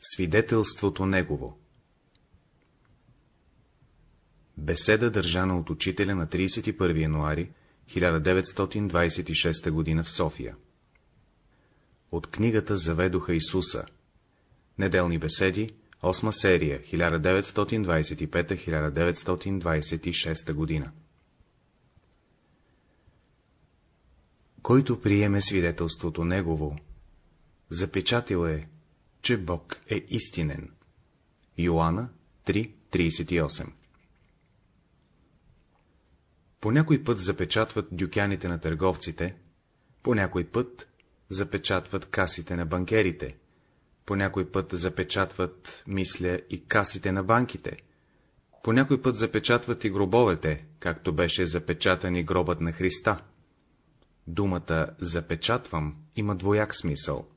Свидетелството Негово Беседа държана от учителя на 31 януари 1926 г. в София От книгата Заведоха Исуса Неделни беседи, 8 серия, 1925-1926 г. Който приеме свидетелството Негово, запечатил е, че Бог е истинен. Йоанна 3.38 По някой път запечатват дюкяните на търговците, по някой път запечатват касите на банкерите, по някой път запечатват, мисля, и касите на банките, по някой път запечатват и гробовете, както беше запечатан и гробът на Христа. Думата «запечатвам» има двояк смисъл.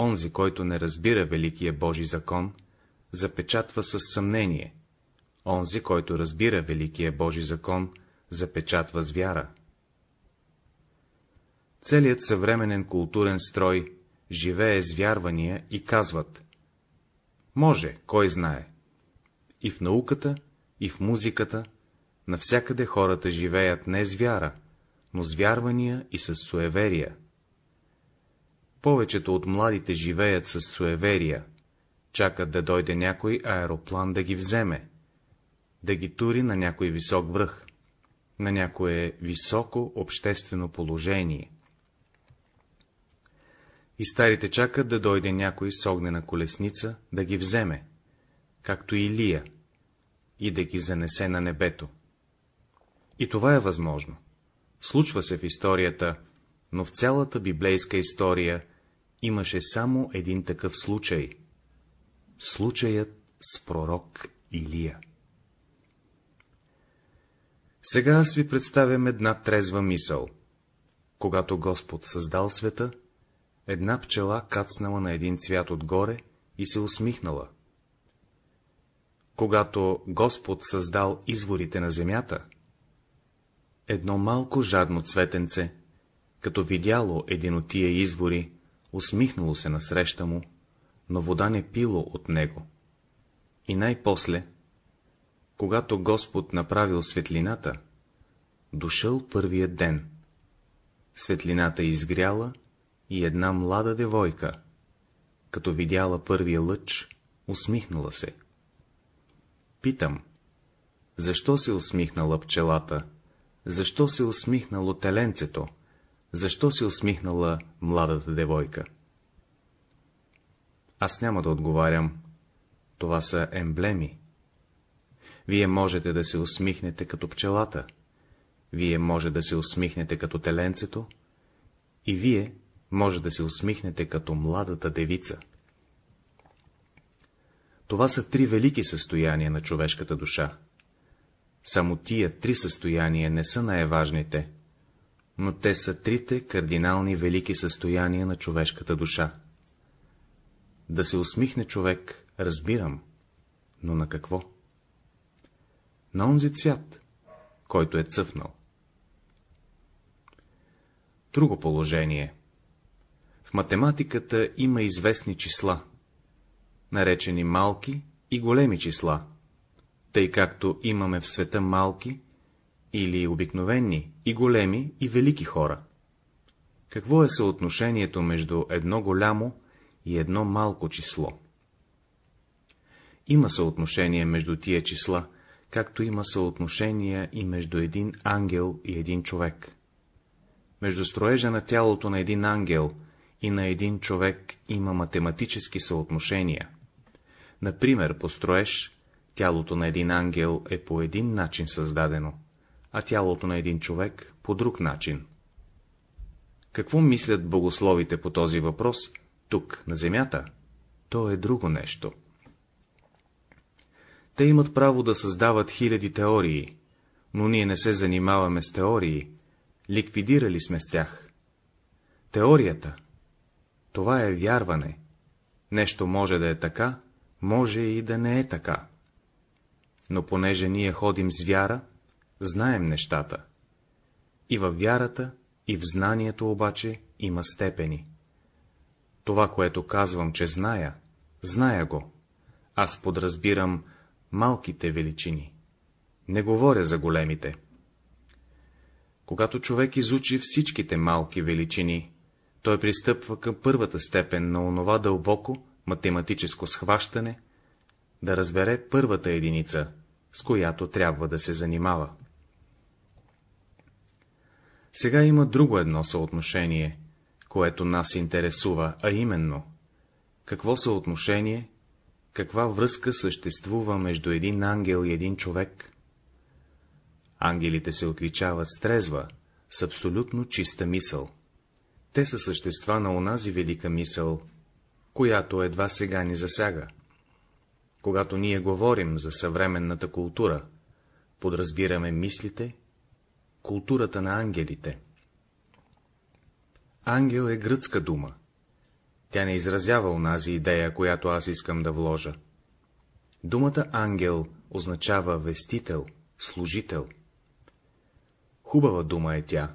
Онзи, който не разбира Великия Божи закон, запечатва с съмнение. Онзи, който разбира Великия Божи закон, запечатва с вяра. Целият съвременен културен строй живее с вярвания и казват Може, кой знае. И в науката, и в музиката, навсякъде хората живеят не с вяра, но с вярвания и с суеверия. Повечето от младите живеят с суеверия, чакат да дойде някой аероплан да ги вземе, да ги тури на някой висок връх, на някое високо обществено положение. И старите чакат да дойде някой с огнена колесница да ги вземе, както Илия, и да ги занесе на небето. И това е възможно. Случва се в историята, но в цялата библейска история имаше само един такъв случай. Случаят с пророк Илия. Сега аз ви представям една трезва мисъл. Когато Господ създал света, една пчела кацнала на един цвят отгоре и се усмихнала. Когато Господ създал изворите на земята, едно малко жадно цветенце, като видяло един от тия извори, усмихнало се насреща му, но вода не пило от него. И най-после, когато Господ направил светлината, дошъл първият ден. Светлината изгряла и една млада девойка, като видяла първия лъч, усмихнала се. Питам, защо се усмихнала пчелата, защо се усмихнало теленцето, защо се усмихнала младата девойка? Аз няма да отговарям. Това са емблеми. Вие можете да се усмихнете като пчелата, вие може да се усмихнете като теленцето, и вие може да се усмихнете като младата девица. Това са три велики състояния на човешката душа. Само тия три състояния не са най-важните, но те са трите кардинални велики състояния на човешката душа. Да се усмихне човек, разбирам, но на какво? На онзи цвят, който е цъфнал. Друго положение. В математиката има известни числа, наречени малки и големи числа, тъй както имаме в света малки или обикновени и големи и велики хора. Какво е съотношението между едно голямо и едно малко число? Има съотношение между тия числа, както има съотношение и между един ангел и един човек. Между строежа на тялото на един ангел и на един човек има математически съотношения. Например, по строеж, тялото на един ангел е по един начин създадено, а тялото на един човек по друг начин. Какво мислят богословите по този въпрос, тук, на земята? То е друго нещо. Те имат право да създават хиляди теории, но ние не се занимаваме с теории, ликвидирали сме с тях. Теорията — това е вярване. Нещо може да е така, може и да не е така. Но понеже ние ходим с вяра, знаем нещата. И във вярата, и в знанието обаче има степени. Това, което казвам, че зная, Зная го. Аз подразбирам малките величини. Не говоря за големите. Когато човек изучи всичките малки величини, той пристъпва към първата степен на онова дълбоко математическо схващане, да разбере първата единица, с която трябва да се занимава. Сега има друго едно съотношение, което нас интересува, а именно, какво съотношение, каква връзка съществува между един ангел и един човек. Ангелите се отличават с трезва, с абсолютно чиста мисъл. Те са същества на онази велика мисъл, която едва сега ни засяга. Когато ние говорим за съвременната култура, подразбираме мислите, културата на ангелите. Ангел е гръцка дума. Тя не изразява онази идея, която аз искам да вложа. Думата ангел означава вестител, служител. Хубава дума е тя,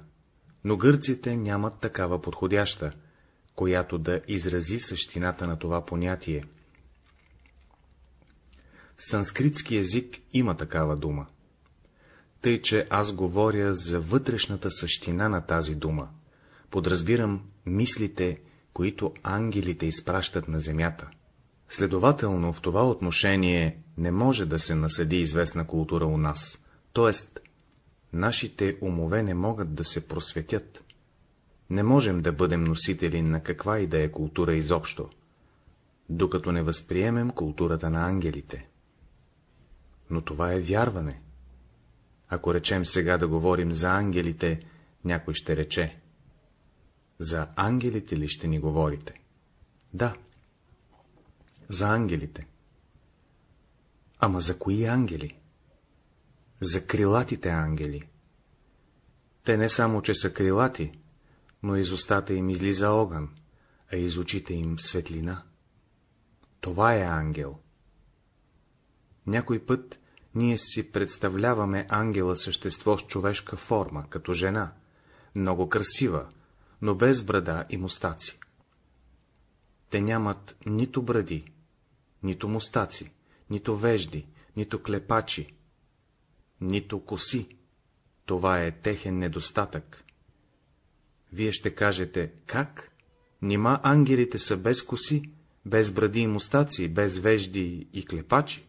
но гърците нямат такава подходяща, която да изрази същината на това понятие. Санскритски език има такава дума. Тъй, че аз говоря за вътрешната същина на тази дума. Подразбирам мислите, които ангелите изпращат на земята. Следователно, в това отношение не може да се насъди известна култура у нас, т.е. нашите умове не могат да се просветят. Не можем да бъдем носители на каква и да е култура изобщо, докато не възприемем културата на ангелите. Но това е вярване. Ако речем сега да говорим за ангелите, някой ще рече. За ангелите ли ще ни говорите? Да. За ангелите. Ама за кои ангели? За крилатите ангели. Те не само, че са крилати, но из устата им излиза огън, а из очите им светлина. Това е ангел. Някой път ние си представляваме ангела същество с човешка форма, като жена, много красива, но без брада и мустаци. Те нямат нито бради, нито мустаци, нито вежди, нито клепачи, нито коси. Това е техен недостатък. Вие ще кажете, как? Нима ангелите са без коси, без бради и мустаци, без вежди и клепачи?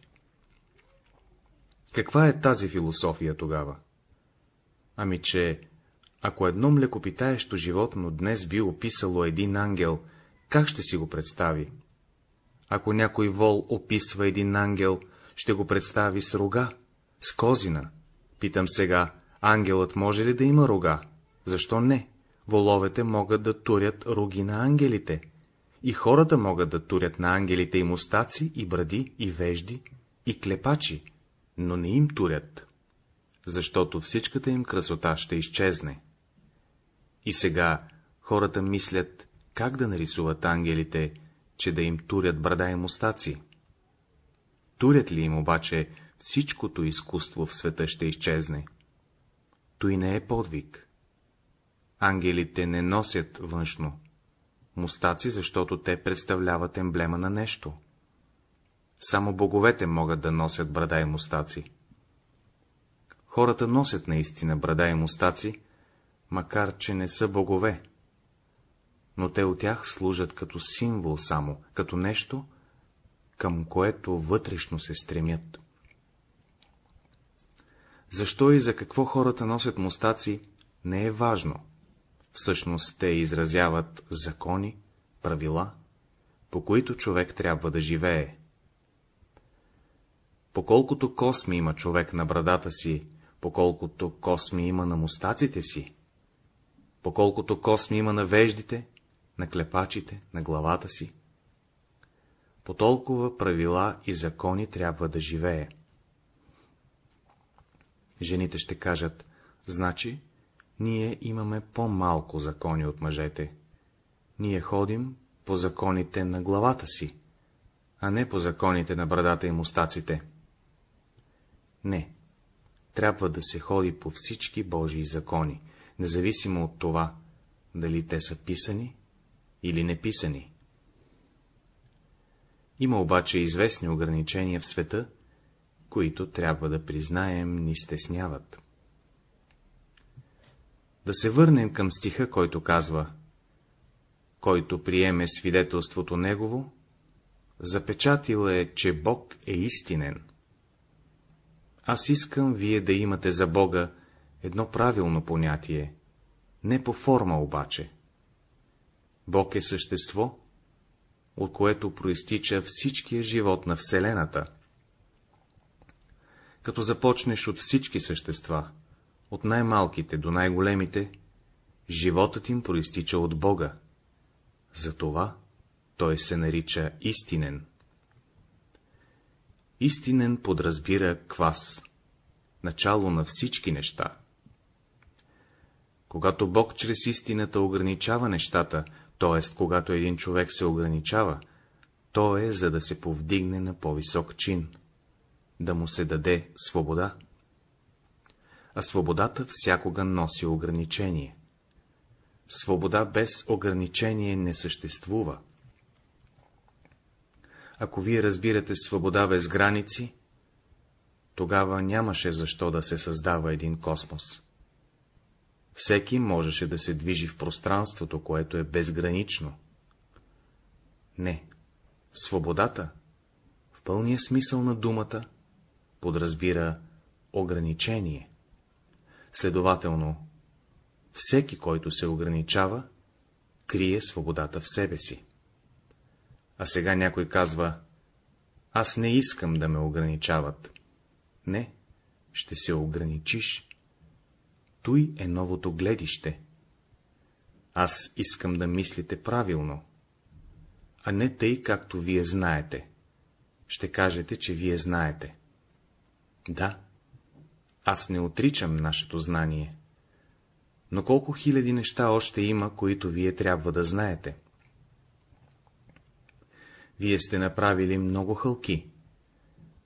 Каква е тази философия тогава? Ами, че ако едно млекопитаещо животно днес би описало един ангел, как ще си го представи? Ако някой вол описва един ангел, ще го представи с рога, с козина. Питам сега, ангелът може ли да има рога? Защо не? Воловете могат да турят роги на ангелите, и хората могат да турят на ангелите и мустаци, и бради, и вежди, и клепачи, но не им турят, защото всичката им красота ще изчезне. И сега хората мислят, как да нарисуват ангелите, че да им турят брада и мустаци. Турят ли им обаче, всичкото изкуство в света ще изчезне. Той не е подвиг. Ангелите не носят външно мустаци, защото те представляват емблема на нещо. Само боговете могат да носят брада и мустаци. Хората носят наистина брада и мустаци, макар че не са богове, но те от тях служат като символ само, като нещо, към което вътрешно се стремят. Защо и за какво хората носят мустаци, не е важно. Всъщност те изразяват закони, правила, по които човек трябва да живее. Поколкото косми има човек на брадата си, поколкото косми има на мустаците си, поколкото косми има на веждите, на клепачите, на главата си, по толкова правила и закони трябва да живее. Жените ще кажат, значи, ние имаме по-малко закони от мъжете. Ние ходим по законите на главата си, а не по законите на брадата и мустаците. Не, трябва да се ходи по всички Божии закони, независимо от това, дали те са писани или неписани. Има обаче известни ограничения в света, които, трябва да признаем, ни стесняват. Да се върнем към стиха, който казва Който приеме свидетелството Негово, запечатил е, че Бог е истинен. Аз искам вие да имате за Бога едно правилно понятие, не по форма обаче. Бог е същество, от което проистича всичкия живот на Вселената. Като започнеш от всички същества, от най-малките до най-големите, животът им проистича от Бога. Затова той се нарича истинен. Истинен подразбира квас, начало на всички неща. Когато Бог чрез истината ограничава нещата, т.е. когато един човек се ограничава, то е за да се повдигне на по-висок чин, да му се даде свобода. А свободата всякога носи ограничение. Свобода без ограничение не съществува. Ако вие разбирате свобода без граници, тогава нямаше защо да се създава един космос. Всеки можеше да се движи в пространството, което е безгранично. Не, свободата, в пълния смисъл на думата, подразбира ограничение. Следователно, всеки, който се ограничава, крие свободата в себе си. А сега някой казва, аз не искам да ме ограничават. Не, ще се ограничиш. Той е новото гледище. Аз искам да мислите правилно, а не тъй, както вие знаете. Ще кажете, че вие знаете. Да, аз не отричам нашето знание. Но колко хиляди неща още има, които вие трябва да знаете? Вие сте направили много хълки,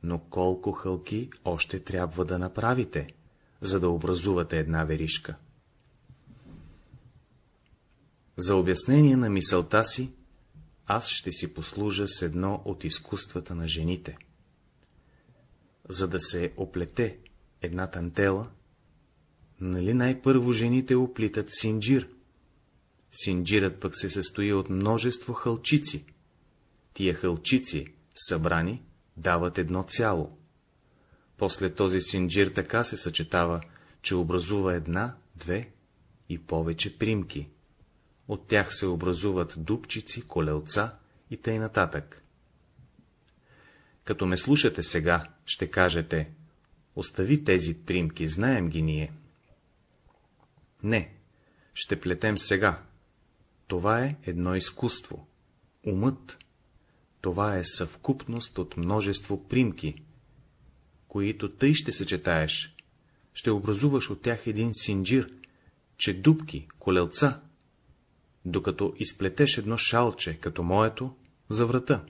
но колко хълки още трябва да направите, за да образувате една веришка? За обяснение на мисълта си, аз ще си послужа с едно от изкуствата на жените. За да се оплете една тантела, нали най-първо жените оплитат синджир? Синджирът пък се състои от множество хълчици. Тия хълчици, събрани, дават едно цяло. После този синджир така се съчетава, че образува една, две и повече примки. От тях се образуват дубчици, колелца и тъй нататък. Като ме слушате сега, ще кажете, остави тези примки, знаем ги ние. Не, ще плетем сега. Това е едно изкуство. Умът това е съвкупност от множество примки, които тъй ще съчетаеш, ще образуваш от тях един синджир, че дубки, колелца, докато изплетеш едно шалче, като моето, за врата.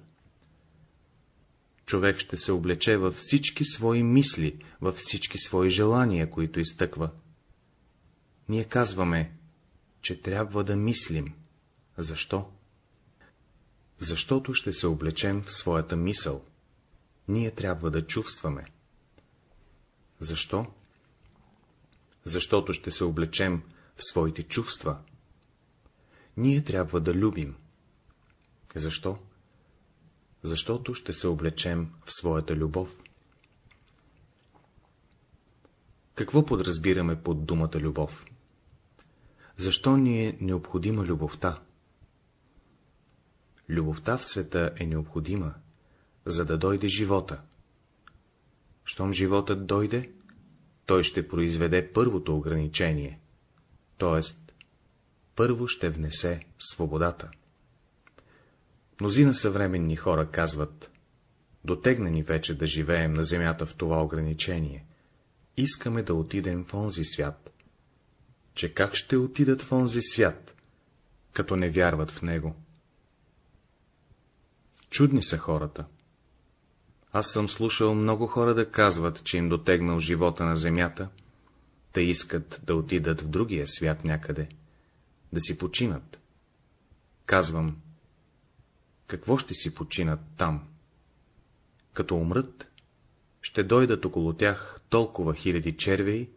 Човек ще се облече във всички свои мисли, във всички свои желания, които изтъква. Ние казваме, че трябва да мислим. Защо? Защото ще се облечем в своята мисъл. Ние трябва да чувстваме. Защо? Защото ще се облечем в своите чувства. Ние трябва да любим. Защо? Защото ще се облечем в своята любов. Какво подразбираме под думата любов? Защо ни е необходима любовта? Любовта в света е необходима, за да дойде живота. Щом животът дойде, той ще произведе първото ограничение, т.е. първо ще внесе свободата. Мнозина съвременни хора казват, дотегна ни вече да живеем на земята в това ограничение, искаме да отидем в онзи свят. Че как ще отидат в онзи свят, като не вярват в него? Чудни са хората. Аз съм слушал много хора да казват, че им дотегнал живота на земята, да искат да отидат в другия свят някъде, да си починат. Казвам, какво ще си починат там? Като умрат, ще дойдат около тях толкова хиляди червеи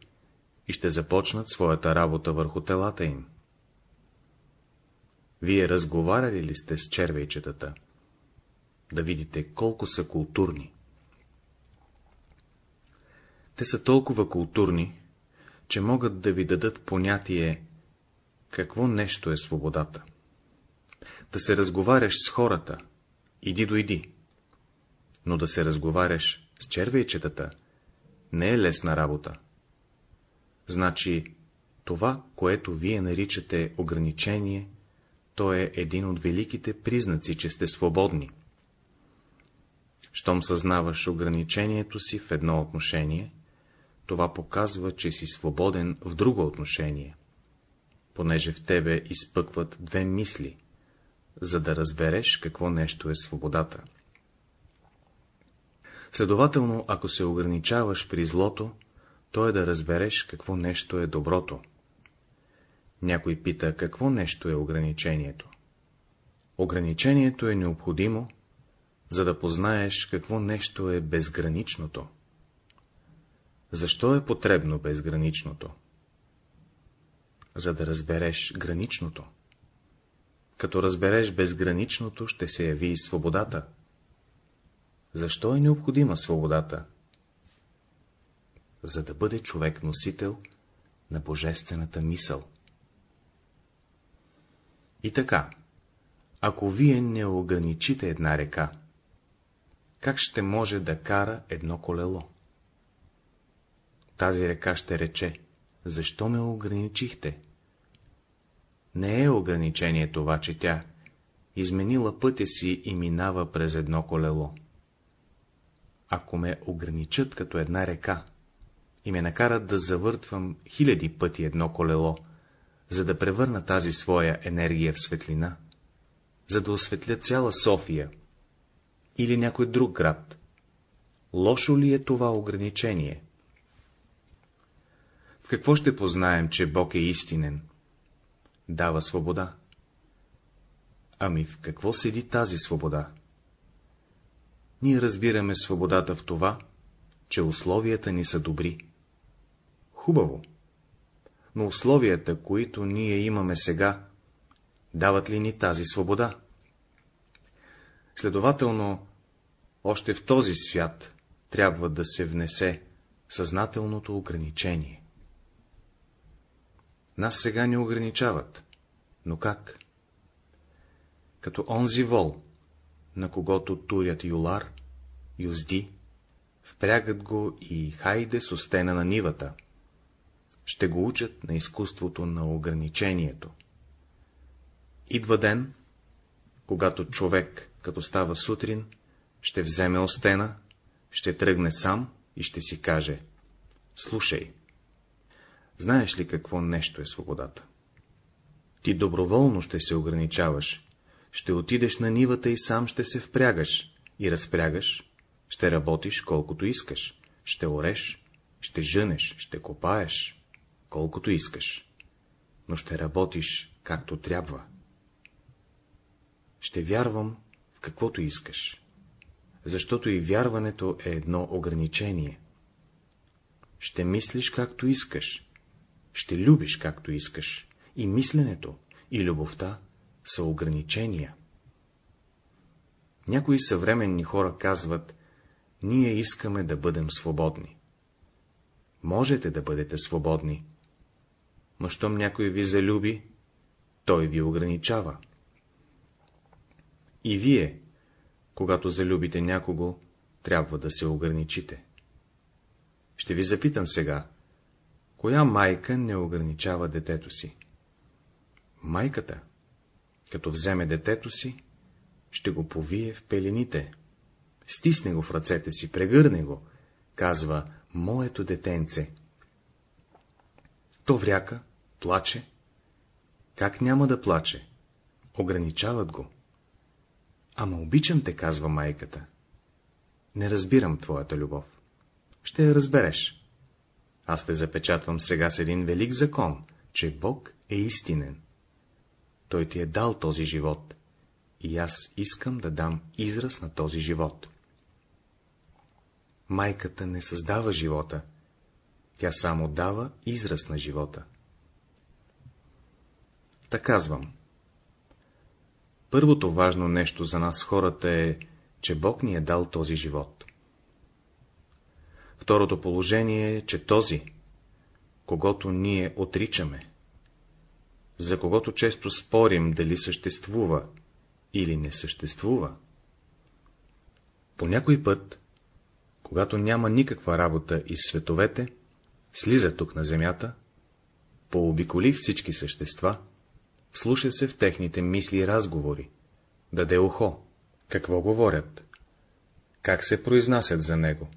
и ще започнат своята работа върху телата им. Вие разговаряли ли сте с червейчетата? Да видите колко са културни. Те са толкова културни, че могат да ви дадат понятие, какво нещо е свободата. Да се разговаряш с хората, иди дойди, но да се разговаряш с червейчетата не е лесна работа. Значи, това, което вие наричате ограничение, то е един от великите признаци, че сте свободни. Щом съзнаваш ограничението си в едно отношение, това показва, че си свободен в друго отношение, понеже в тебе изпъкват две мисли, за да разбереш какво нещо е свободата. Следователно, ако се ограничаваш при злото, то е да разбереш какво нещо е доброто. Някой пита, какво нещо е ограничението. Ограничението е необходимо, за да познаеш какво нещо е безграничното. Защо е потребно безграничното? За да разбереш граничното. Като разбереш безграничното, ще се яви и свободата. Защо е необходима свободата? За да бъде човек носител на божествената мисъл. И така, ако вие не ограничите една река, как ще може да кара едно колело? Тази река ще рече, защо ме ограничихте? Не е ограничение това, че тя изменила пътя си и минава през едно колело. Ако ме ограничат като една река и ме накарат да завъртвам хиляди пъти едно колело, за да превърна тази своя енергия в светлина, за да осветля цяла София или някой друг град, лошо ли е това ограничение? В какво ще познаем, че Бог е истинен? Дава свобода. Ами в какво седи тази свобода? Ние разбираме свободата в това, че условията ни са добри. Хубаво. Но условията, които ние имаме сега, дават ли ни тази свобода? Следователно, още в този свят трябва да се внесе съзнателното ограничение. Нас сега не ограничават. Но как? Като онзи вол, на когото турят юлар, юзди, впрягат го и хайде с остена на нивата. Ще го учат на изкуството на ограничението. Идва ден, когато човек, като става сутрин, ще вземе остена, ще тръгне сам и ще си каже — слушай, Знаеш ли какво нещо е свободата? Ти доброволно ще се ограничаваш, ще отидеш на нивата и сам ще се впрягаш и разпрягаш, ще работиш колкото искаш, ще ореш, ще жънеш, ще копаеш, колкото искаш, но ще работиш както трябва. Ще вярвам в каквото искаш, защото и вярването е едно ограничение. Ще мислиш както искаш, ще любиш както искаш. И мисленето, и любовта са ограничения. Някои съвременни хора казват, ние искаме да бъдем свободни. Можете да бъдете свободни, но щом някой ви залюби, той ви ограничава. И вие, когато залюбите някого, трябва да се ограничите. Ще ви запитам сега, Коя майка не ограничава детето си? Майката, като вземе детето си, ще го повие в пелените, стисне го в ръцете си, прегърне го, казва моето детенце. То вряка, плаче. Как няма да плаче? Ограничават го. Ама обичам те, казва майката. Не разбирам твоята любов. Ще я разбереш. Аз те запечатвам сега с един велик закон, че Бог е истинен. Той ти е дал този живот, и аз искам да дам израз на този живот. майката не създава живота, тя само дава израз на живота. Та казвам. Първото важно нещо за нас хората е, че Бог ни е дал този живот. Второто положение е, че този, когато ние отричаме, за когото често спорим дали съществува или не съществува, по някой път, когато няма никаква работа из световете, слиза тук на земята, пообиколи всички същества, слуша се в техните мисли и разговори, даде ухо, какво говорят, как се произнасят за него.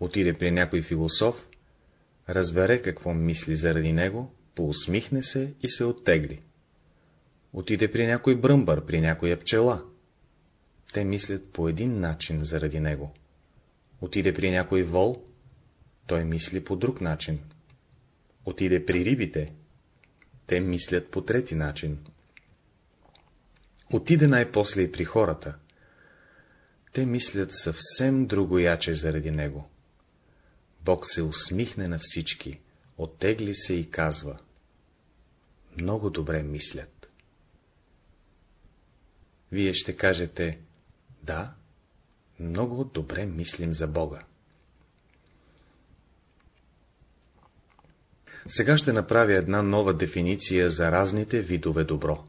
Отиде при някой философ, разбере какво мисли заради него, поусмихне се и се оттегли. Отиде при някой бръмбър, при някоя пчела. Те мислят по един начин заради него. Отиде при някой вол, той мисли по друг начин. Отиде при рибите, те мислят по трети начин. Отиде най-после и при хората. Те мислят съвсем друго яче заради него. Бог се усмихне на всички, оттегли се и казва. Много добре мислят. Вие ще кажете, да, много добре мислим за Бога. Сега ще направя една нова дефиниция за разните видове добро.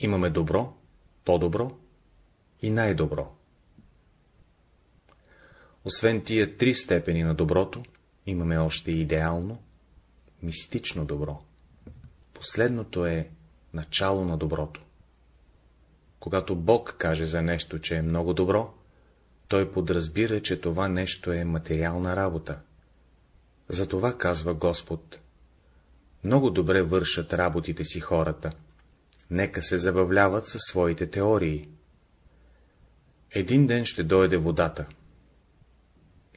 Имаме добро, по-добро и най-добро. Освен тия три степени на доброто, имаме още идеално, мистично добро. Последното е начало на доброто. Когато Бог каже за нещо, че е много добро, той подразбира, че това нещо е материална работа. Затова казва Господ. Много добре вършат работите си хората. Нека се забавляват със своите теории. Един ден ще дойде водата.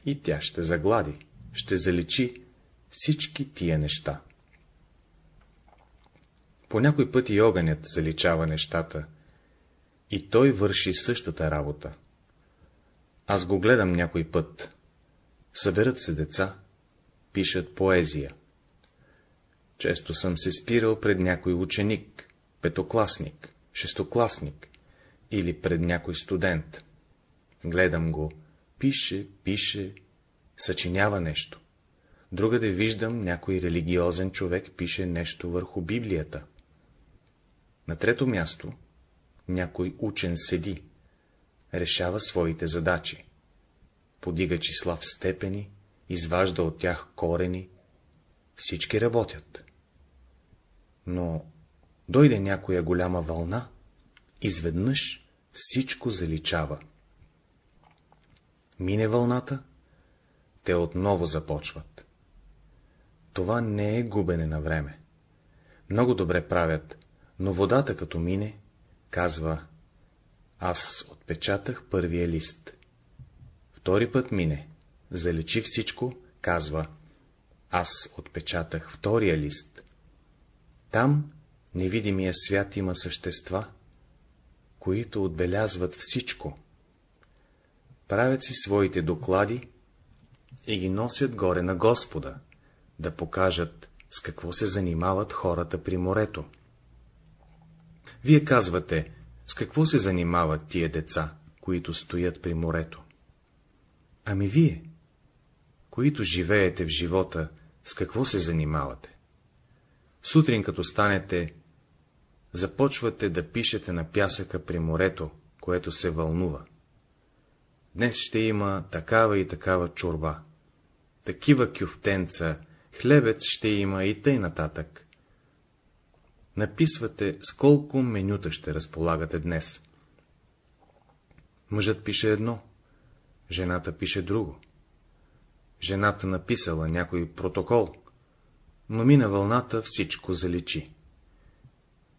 И тя ще заглади, ще заличи всички тия неща. По някой път и огънят заличава нещата, и той върши същата работа. Аз го гледам някой път. Съберат се деца, пишат поезия. Често съм се спирал пред някой ученик, петокласник, шестокласник или пред някой студент. Гледам го, пише, пише, съчинява нещо. Другаде виждам някой религиозен човек пише нещо върху Библията. На трето място някой учен седи, решава своите задачи, подига числа в степени, изважда от тях корени, всички работят. Но дойде някоя голяма вълна, изведнъж всичко заличава. Мине вълната, те отново започват. Това не е губене на време. Много добре правят, но водата като мине, казва, аз отпечатах първия лист. Втори път мине, залечи всичко, казва, аз отпечатах втория лист. Там невидимия свят има същества, които отбелязват всичко. Правят си своите доклади и ги носят горе на Господа, да покажат с какво се занимават хората при морето. Вие казвате, с какво се занимават тия деца, които стоят при морето? Ами вие, които живеете в живота, с какво се занимавате? Сутрин, като станете, започвате да пишете на пясъка при морето, което се вълнува. Днес ще има такава и такава чорба, такива кюфтенца, хлебец ще има и тъй нататък написвате с колко менюта ще разполагате днес. Мъжът пише едно, жената пише друго. Жената написала някой протокол, но мина вълната всичко заличи.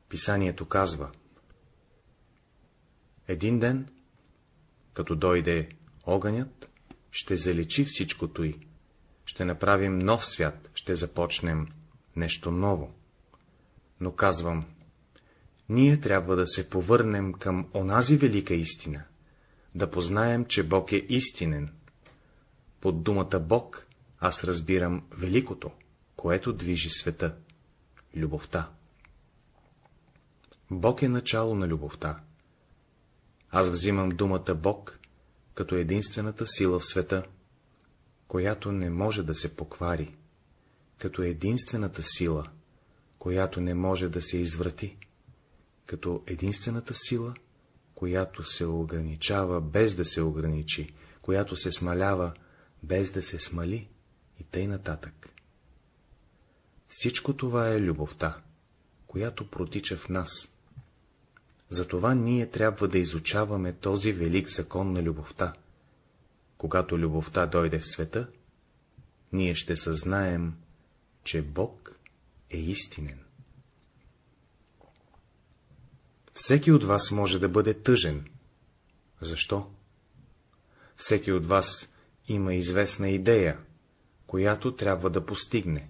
Писанието казва Един ден, като дойде огънят, ще заличи всичкото и ще направим нов свят, ще започнем нещо ново но казвам, ние трябва да се повърнем към онази велика истина, да познаем, че Бог е истинен. Под думата Бог аз разбирам великото, което движи света — любовта. Бог е начало на любовта. Аз взимам думата Бог като единствената сила в света, която не може да се поквари, като единствената сила, която не може да се изврати, като единствената сила, която се ограничава без да се ограничи, която се смалява без да се смали и тъй нататък. Всичко това е любовта, която протича в нас. Затова ние трябва да изучаваме този велик закон на любовта. Когато любовта дойде в света, ние ще съзнаем, че Бог е истинен. Всеки от вас може да бъде тъжен. Защо? Всеки от вас има известна идея, която трябва да постигне.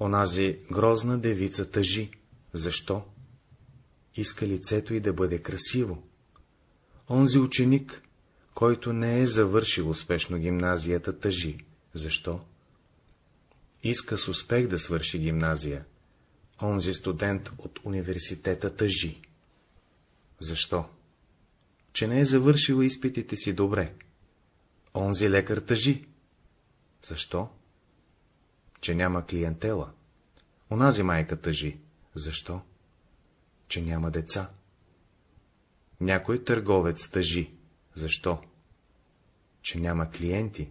Онази грозна девица тъжи. Защо? Иска лицето й да бъде красиво. Онзи ученик, който не е завършил успешно гимназията, тъжи. Защо? Иска с успех да свърши гимназия. Онзи студент от университета тъжи. Защо? Че не е завършил изпитите си добре. Онзи лекар тъжи. Защо? Че няма клиентела. Онази майка тъжи. Защо? Че няма деца. Някой търговец тъжи. Защо? Че няма клиенти.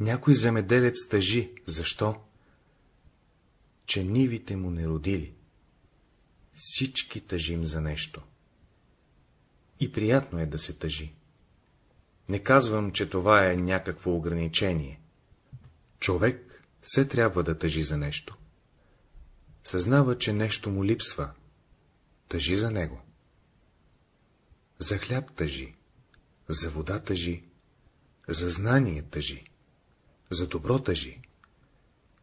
Някой земеделец тъжи. Защо? Че нивите му не родили. Всички тъжим за нещо. И приятно е да се тъжи. Не казвам, че това е някакво ограничение. Човек все трябва да тъжи за нещо. Съзнава, че нещо му липсва. Тъжи за него. За хляб тъжи, за вода тъжи, за знание тъжи, за добро тъжи,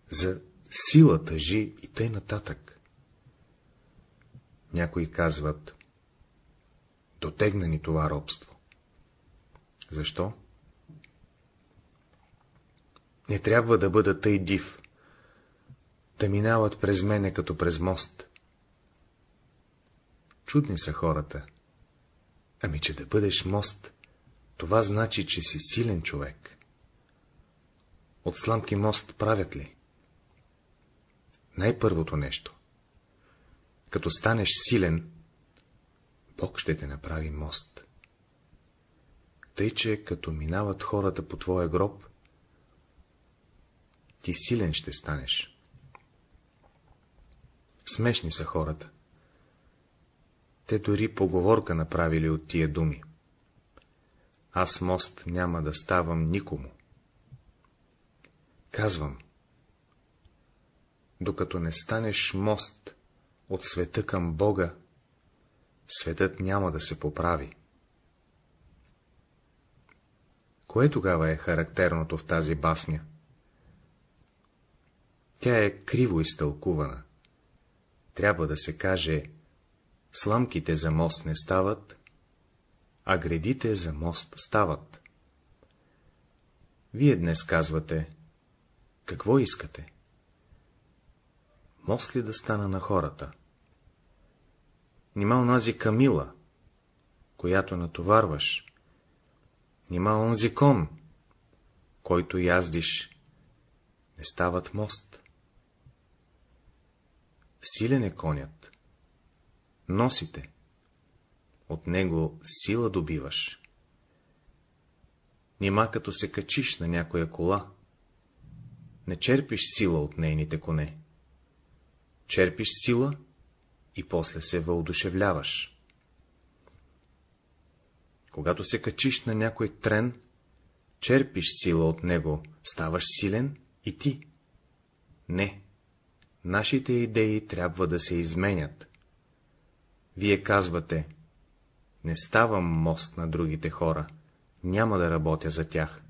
за сила тъжи и тъй нататък. Някои казват, дотегна ни това робство. Защо? Не трябва да бъда тъй див, да минават през мене като през мост. Чудни са хората. Ами, че да бъдеш мост, това значи, че си силен човек. От сламки мост правят ли? Най-първото нещо. Като станеш силен, Бог ще те направи мост. Тъй, че като минават хората по твоя гроб, ти силен ще станеш. Смешни са хората. Те дори поговорка направили от тия думи. Аз мост няма да ставам никому. Казвам, докато не станеш мост от света към Бога, светът няма да се поправи. Кое тогава е характерното в тази басня? Тя е криво изтълкувана. Трябва да се каже, сламките за мост не стават, а гредите за мост стават. Вие днес казвате, какво искате? Мост ли да стана на хората? Нима онази камила, която натоварваш, нима онзи кон, който яздиш, не стават мост. Силен е конят. Носите. От него сила добиваш. Нима като се качиш на някоя кола, не черпиш сила от нейните коне. Черпиш сила и после се въодушевляваш. Когато се качиш на някой трен, черпиш сила от него, ставаш силен и ти. Не, нашите идеи трябва да се изменят. Вие казвате, не ставам мост на другите хора, няма да работя за тях.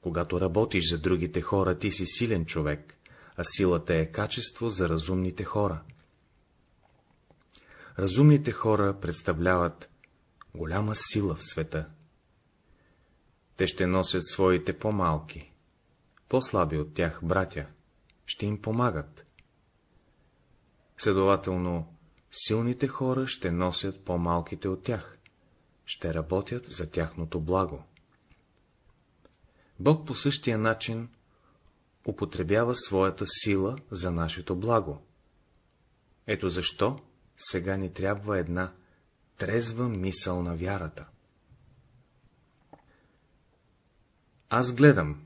Когато работиш за другите хора, ти си силен човек, а силата е качество за разумните хора. Разумните хора представляват голяма сила в света. Те ще носят своите по-малки, по-слаби от тях братя, ще им помагат. Следователно, силните хора ще носят по-малките от тях, ще работят за тяхното благо. Бог по същия начин употребява своята сила за нашето благо. Ето защо сега ни трябва една трезва мисъл на вярата. Аз гледам,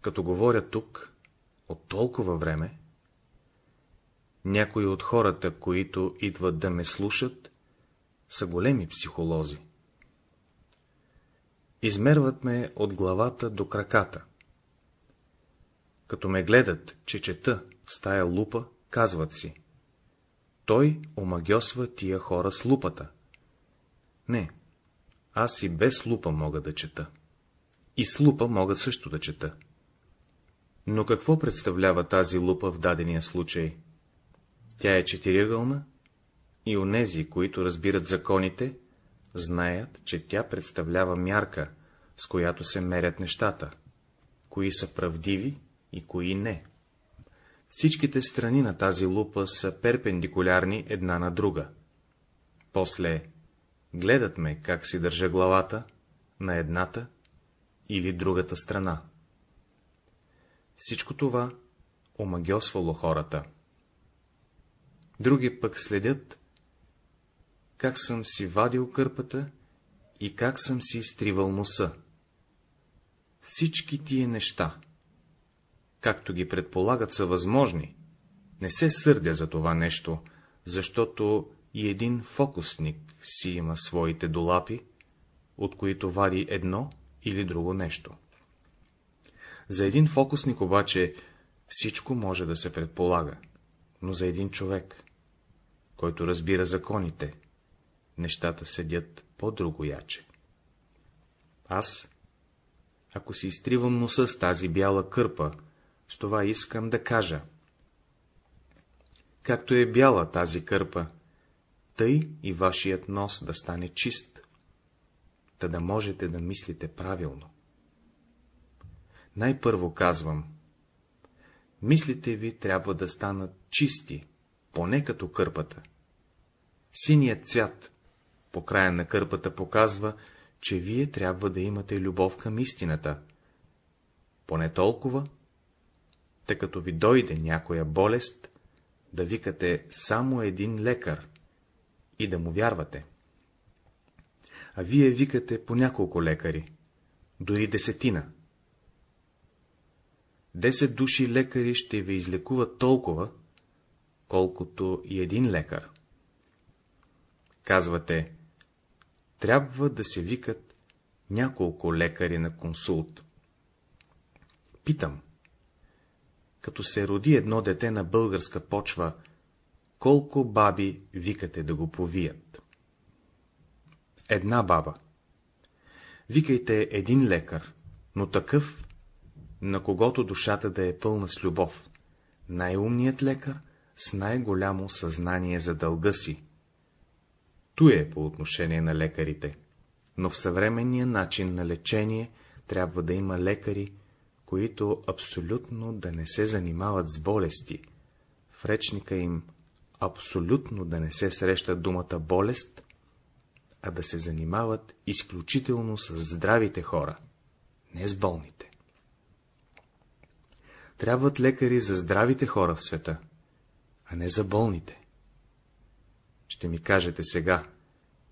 като говоря тук, от толкова време, някои от хората, които идват да ме слушат, са големи психолози. Измерват ме от главата до краката. Като ме гледат, че чета с тая лупа, казват си. Той омагьосва тия хора с лупата. Не, аз и без лупа мога да чета. И с лупа мога също да чета. Но какво представлява тази лупа в дадения случай? Тя е четириъгълна и онези, които разбират законите, знаят, че тя представлява мярка, с която се мерят нещата, кои са правдиви и кои не. Всичките страни на тази лупа са перпендикулярни една на друга. После гледат ме, как си държа главата на едната или другата страна. Всичко това омагьосвало хората. Други пък следят, как съм си вадил кърпата и как съм си изтривал носа. Всички тия неща, както ги предполагат, са възможни. Не се сърдя за това нещо, защото и един фокусник си има своите долапи, от които вади едно или друго нещо. За един фокусник обаче всичко може да се предполага, но за един човек, който разбира законите, нещата седят по-другояче. Аз, ако си изтривам носа с тази бяла кърпа, с това искам да кажа. Както е бяла тази кърпа, тъй и вашият нос да стане чист, та да можете да мислите правилно. Най-първо казвам, мислите ви трябва да станат чисти, поне като кърпата. Синият цвят по края на кърпата показва, че вие трябва да имате любов към истината. Поне толкова, тъй като ви дойде някоя болест, да викате само един лекар и да му вярвате. А вие викате по няколко лекари, дори десетина. Десет души лекари ще ви излекуват толкова, колкото и един лекар. Казвате, трябва да се викат няколко лекари на консулт. Питам, като се роди едно дете на българска почва, колко баби викате да го повият? Една баба. Викайте един лекар, но такъв, на когото душата да е пълна с любов, най-умният лекар с най-голямо съзнание за дълга си. Ту е по отношение на лекарите, но в съвременния начин на лечение трябва да има лекари, които абсолютно да не се занимават с болести, в речника им абсолютно да не се среща думата болест, а да се занимават изключително с здравите хора, не с болните. Трябват лекари за здравите хора в света, а не за болните. Ще ми кажете сега,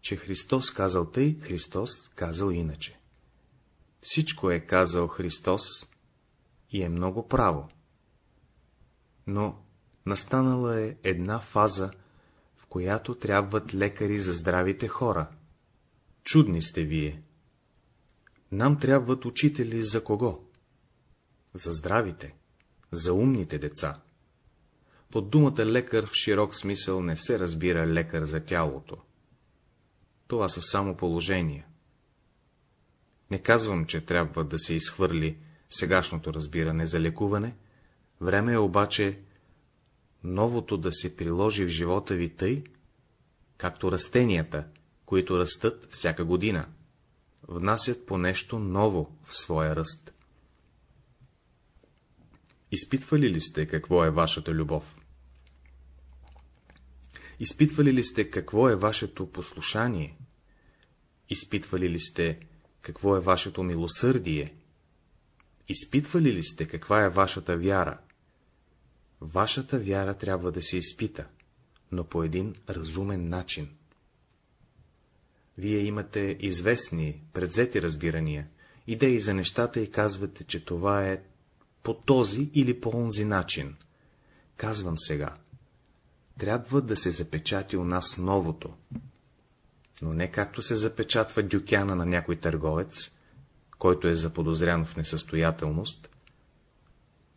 че Христос казал тъй, Христос казал иначе. Всичко е казал Христос и е много право. Но настанала е една фаза, в която трябват лекари за здравите хора. Чудни сте вие. Нам трябват учители за кого? За здравите, за умните деца. Под думата лекар в широк смисъл не се разбира лекар за тялото. Това са само положения. Не казвам, че трябва да се изхвърли сегашното разбиране за лекуване, време е обаче новото да се приложи в живота ви тъй, както растенията, които растат всяка година, внасят по нещо ново в своя ръст. Изпитвали ли сте какво е вашата любов? Изпитвали ли сте какво е вашето послушание? Изпитвали ли сте какво е вашето милосърдие? Изпитвали ли сте каква е вашата вяра? Вашата вяра трябва да се изпита, но по един разумен начин. Вие имате известни, предзети разбирания, идеи за нещата и казвате, че това е по този или по онзи начин. Казвам сега. Трябва да се запечати у нас новото. Но не както се запечатва дюкяна на някой търговец, който е заподозрян в несъстоятелност,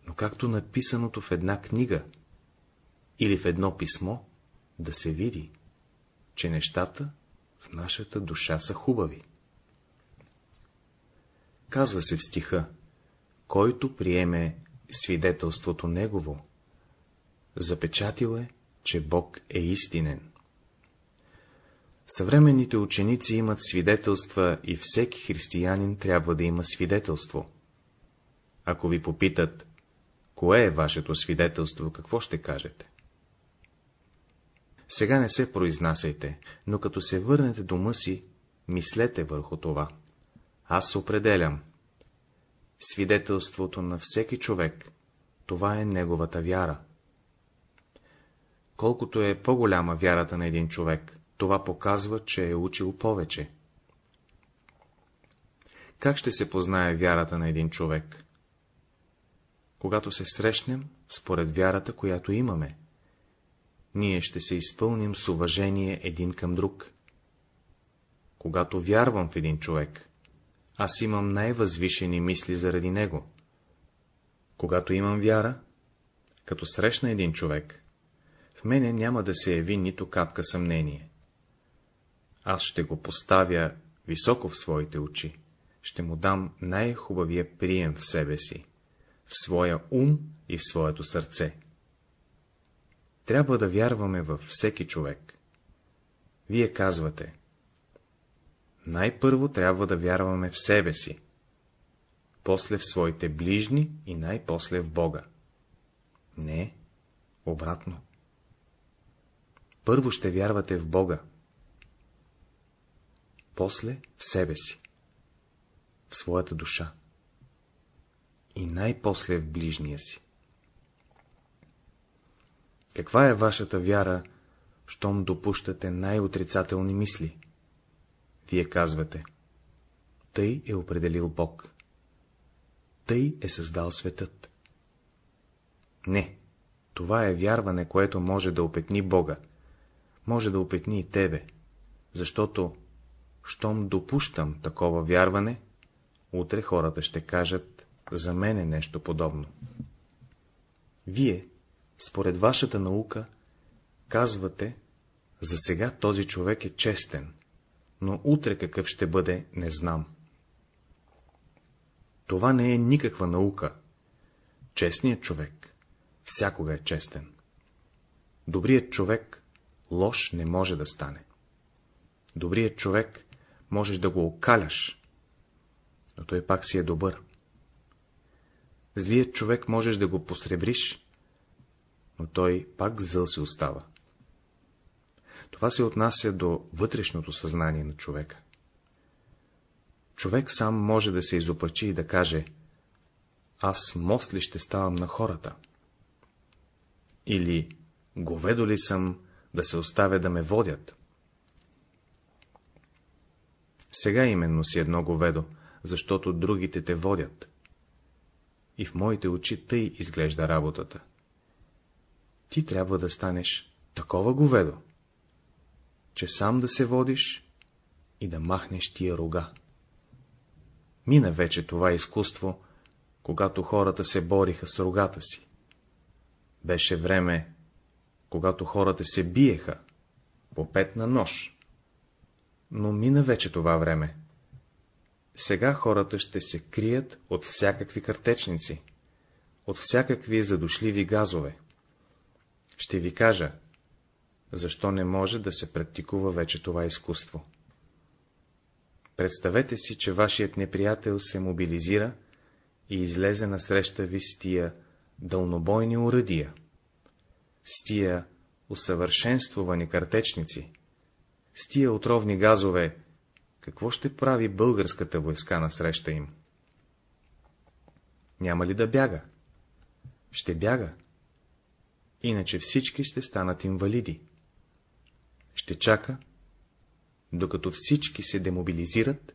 но както написаното в една книга или в едно писмо, да се види, че нещата в нашата душа са хубави. Казва се в стиха, който приеме свидетелството негово, запечатил е, че Бог е истинен. Съвременните ученици имат свидетелства и всеки християнин трябва да има свидетелство. Ако ви попитат, кое е вашето свидетелство, какво ще кажете? Сега не се произнасяйте, но като се върнете дома си, мислете върху това. Аз определям. Свидетелството на всеки човек, това е неговата вяра. Колкото е по-голяма вярата на един човек, това показва, че е учил повече. Как ще се познае вярата на един човек? Когато се срещнем, според вярата, която имаме, ние ще се изпълним с уважение един към друг. Когато вярвам в един човек, аз имам най-възвишени мисли заради него. Когато имам вяра, като срещна един човек, в мене няма да се яви нито капка съмнение. Аз ще го поставя високо в своите очи, ще му дам най-хубавия прием в себе си, в своя ум и в своето сърце. Трябва да вярваме във всеки човек. Вие казвате, най-първо трябва да вярваме в себе си, после в своите ближни и най-после в Бога. Не, обратно. Първо ще вярвате в Бога, после в себе си, в своята душа и най-после в ближния си. Каква е вашата вяра, щом допущате най-отрицателни мисли? Вие казвате, тъй е определил Бог. Тъй е създал светът. Не, това е вярване, което може да опетни Бога, може да опетни и тебе, защото, щом допущам такова вярване, утре хората ще кажат за мене нещо подобно. Вие, според вашата наука, казвате, за сега този човек е честен, но утре какъв ще бъде, не знам. Това не е никаква наука. Честният човек всякога е честен. Добрият човек лош не може да стане. Добрият човек можеш да го окаляш, но той пак си е добър. Злият човек можеш да го посребриш, но той пак зъл си остава. Това се отнася до вътрешното съзнание на човека. Човек сам може да се изопачи и да каже, аз мост ли ще ставам на хората? Или говедо ли съм да се оставя да ме водят? Сега именно си едно говедо, защото другите те водят. И в моите очи тъй изглежда работата. Ти трябва да станеш такова говедо, че сам да се водиш и да махнеш тия рога. Мина вече това изкуство, когато хората се бориха с рогата си. Беше време, когато хората се биеха по пет на нож. Но мина вече това време. Сега хората ще се крият от всякакви картечници, от всякакви задушливи газове. Ще ви кажа, защо не може да се практикува вече това изкуство. Представете си, че вашият неприятел се мобилизира и излезе насреща ви с тия дълнобойни уръдия, с тия усъвършенствувани картечници, с тия отровни газове, какво ще прави българската войска насреща им? Няма ли да бяга? Ще бяга. Иначе всички ще станат инвалиди. Ще чака, докато всички се демобилизират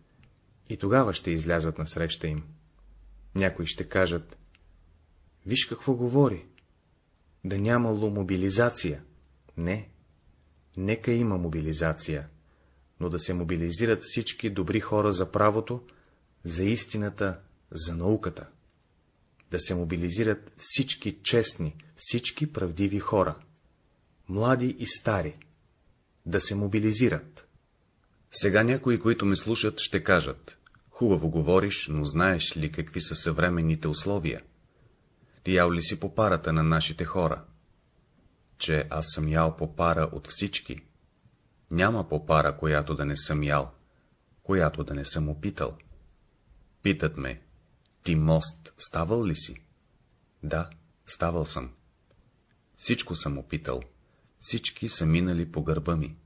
и тогава ще излязат насреща им. Някои ще кажат, виж какво говори, да нямало мобилизация. Не, нека има мобилизация, но да се мобилизират всички добри хора за правото, за истината, за науката. Да се мобилизират всички честни, всички правдиви хора, млади и стари, да се мобилизират. Сега някои, които ме слушат, ще кажат, хубаво говориш, но знаеш ли какви са съвременните условия? Ти ял ли си по парата на нашите хора? Че аз съм ял по пара от всички. Няма по пара, която да не съм ял, която да не съм опитал. Питат ме, ти мост ставал ли си? Да, ставал съм. Всичко съм опитал, всички са минали по гърба ми.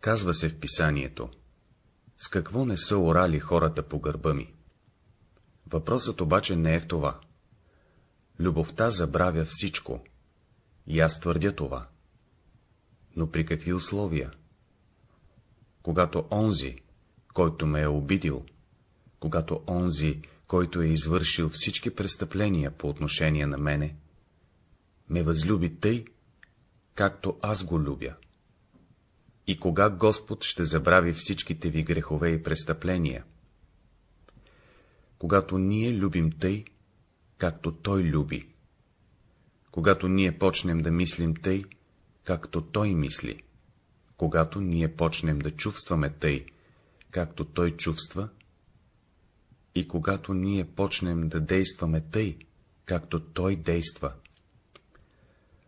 Казва се в писанието. С какво не са орали хората по гърба ми? Въпросът обаче не е в това. Любовта забравя всичко. И аз твърдя това. Но при какви условия? Когато онзи, който ме е обидил, когато онзи, който е извършил всички престъпления по отношение на мене, ме възлюби тъй, както аз го любя. И кога Господ ще забрави всичките ви грехове и престъпления? Когато ние любим тъй, както Той люби. Когато ние почнем да мислим тъй, както Той мисли. Когато ние почнем да чувстваме тъй, както Той чувства. И когато ние почнем да действаме тъй, както Той действа.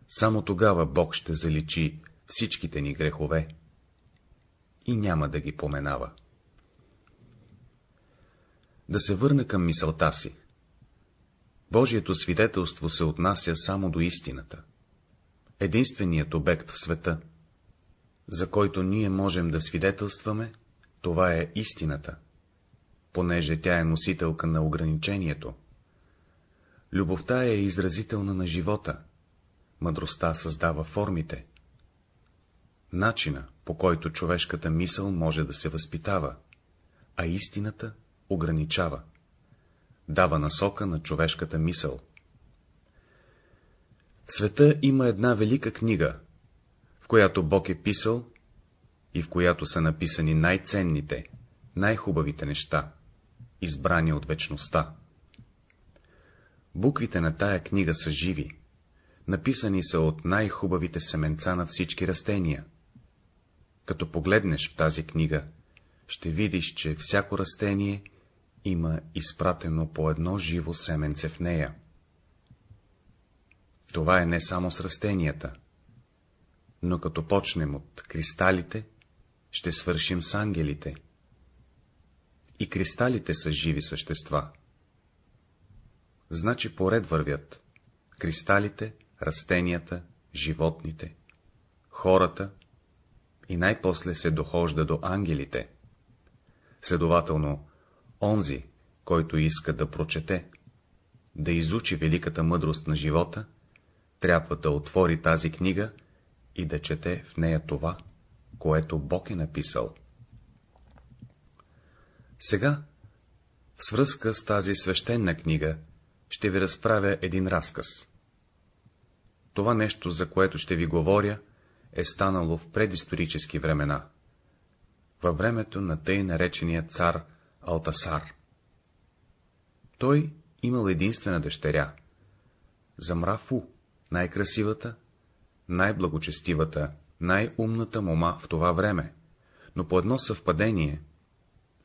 Само тогава Бог ще заличи всичките ни грехове и няма да ги поменава. Да се върна към мисълта си. Божието свидетелство се отнася само до истината. Единственият обект в света, за който ние можем да свидетелстваме, това е истината, понеже тя е носителка на ограничението. Любовта е изразителна на живота, мъдростта създава формите. Начина, по който човешката мисъл може да се възпитава, а истината ограничава, дава насока на човешката мисъл. В света има една велика книга, в която Бог е писал и в която са написани най-ценните, най-хубавите неща, избрани от вечността. Буквите на тая книга са живи, написани са от най-хубавите семенца на всички растения. Като погледнеш в тази книга, ще видиш, че всяко растение има изпратено по едно живо семенце в нея. Това е не само с растенията, но като почнем от кристалите, ще свършим с ангелите. И кристалите са живи същества. Значи поред вървят кристалите, растенията, животните, хората и най-после се дохожда до ангелите. Следователно, онзи, който иска да прочете, да изучи великата мъдрост на живота, трябва да отвори тази книга и да чете в нея това, което Бог е написал. Сега, в свръзка с тази свещена книга, ще ви разправя един разказ. Това нещо, за което ще ви говоря, е станало в предисторически времена, във времето на тъй наречения цар Алтасар. Той имал единствена дъщеря, Замрафу, най-красивата, най-благочестивата, най-умната мома в това време, но по едно съвпадение,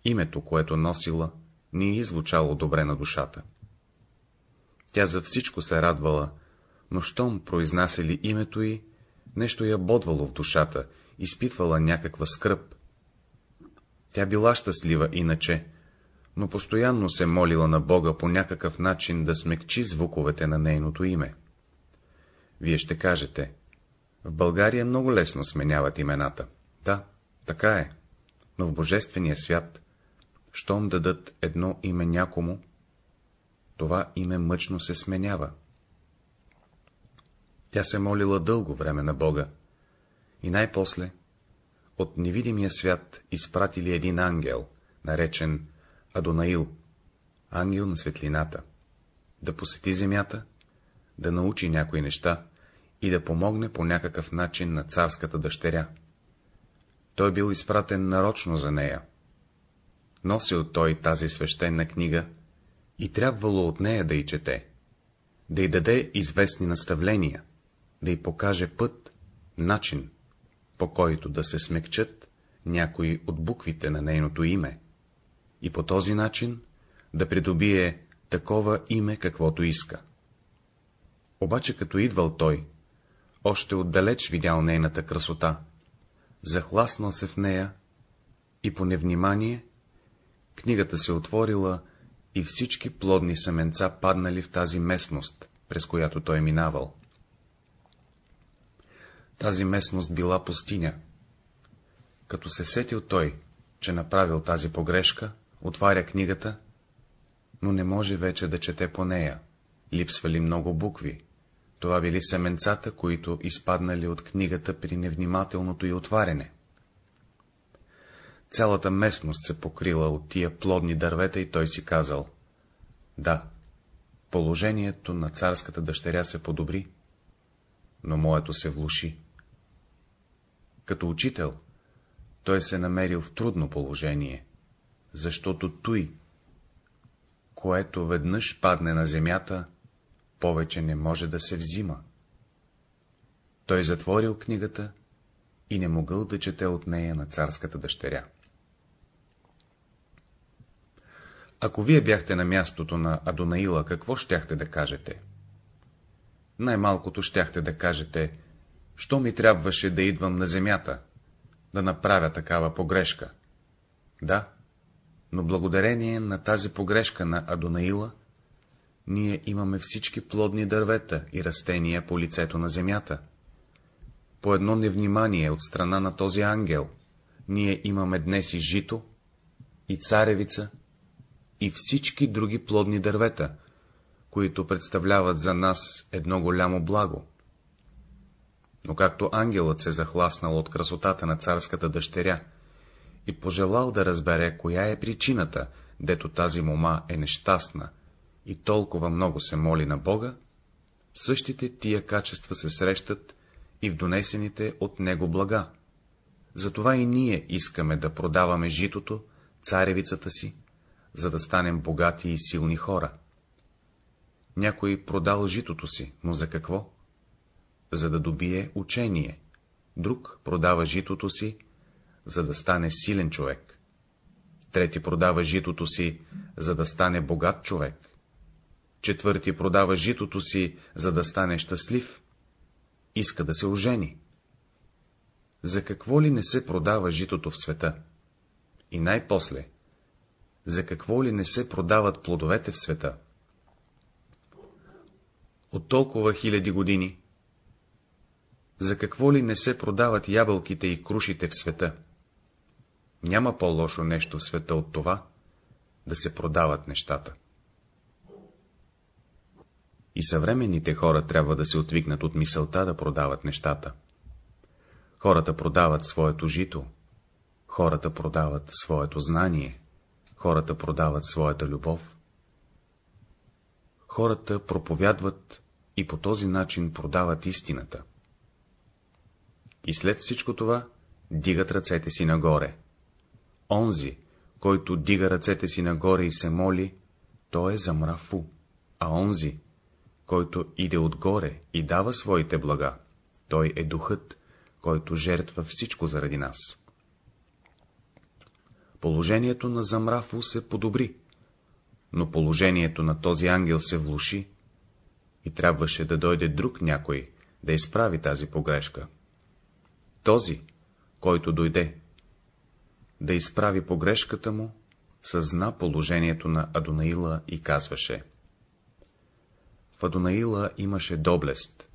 името, което носила, ни е иззвучало добре на душата. Тя за всичко се радвала, но щом произнасяли името й, Нещо я бодвало в душата, изпитвала някаква скръп. Тя била щастлива иначе, но постоянно се молила на Бога по някакъв начин да смекчи звуковете на нейното име. Вие ще кажете, в България много лесно сменяват имената. Да, така е, но в Божествения свят, щом дадат едно име някому, това име мъчно се сменява. Тя се молила дълго време на Бога и най-после от невидимия свят изпратили един ангел, наречен Адонаил, ангел на светлината, да посети земята, да научи някои неща и да помогне по някакъв начин на царската дъщеря. Той бил изпратен нарочно за нея. Носил той тази свещена книга и трябвало от нея да й чете, да й даде известни наставления, да й покаже път, начин, по който да се смекчат някои от буквите на нейното име, и по този начин да придобие такова име, каквото иска. Обаче като идвал той, още отдалеч видял нейната красота, захласнал се в нея и по невнимание книгата се отворила и всички плодни семенца паднали в тази местност, през която той минавал. Тази местност била пустиня. Като се сетил той, че направил тази погрешка, отваря книгата, но не може вече да чете по нея. Липсвали много букви. Това били семенцата, които изпаднали от книгата при невнимателното й отваряне. Цялата местност се покрила от тия плодни дървета и той си казал. Да, положението на царската дъщеря се подобри, но моето се влуши. Като учител, той се намерил в трудно положение, защото той, което веднъж падне на земята, повече не може да се взима. Той затворил книгата и не могъл да чете от нея на царската дъщеря. Ако вие бяхте на мястото на Адонаила, какво щяхте да кажете? Най-малкото щяхте да кажете, що ми трябваше да идвам на земята, да направя такава погрешка. Да, но благодарение на тази погрешка на Адонаила, ние имаме всички плодни дървета и растения по лицето на земята. По едно невнимание от страна на този ангел, ние имаме днес и жито, и царевица, и всички други плодни дървета, които представляват за нас едно голямо благо. Но както ангелът се захласнал от красотата на царската дъщеря и пожелал да разбере, коя е причината, дето тази мома е нещастна и толкова много се моли на Бога, същите тия качества се срещат и в донесените от него блага. Затова и ние искаме да продаваме житото, царевицата си, за да станем богати и силни хора. Някой продал житото си, но за какво? За да добие учение. Друг продава житото си, за да стане силен човек. Трети продава житото си, за да стане богат човек. Четвърти продава житото си, за да стане щастлив. Иска да се ожени. За какво ли не се продава житото в света? И най-после, за какво ли не се продават плодовете в света? От толкова хиляди години, за какво ли не се продават ябълките и крушите в света? Няма по-лошо нещо в света от това, да се продават нещата. И съвременните хора трябва да се отвикнат от мисълта да продават нещата. Хората продават своето жито, хората продават своето знание, хората продават своята любов. Хората проповядват и по този начин продават истината. И след всичко това дигат ръцете си нагоре. Онзи, който дига ръцете си нагоре и се моли, той е замрафу, а онзи, който иде отгоре и дава своите блага, той е духът, който жертва всичко заради нас. Положението на Замрафо се подобри, но положението на този ангел се влуши и трябваше да дойде друг някой да изправи тази погрешка. Този, който дойде да изправи погрешката му, съзна положението на Адонаила и казваше. В Адонаила имаше доблест,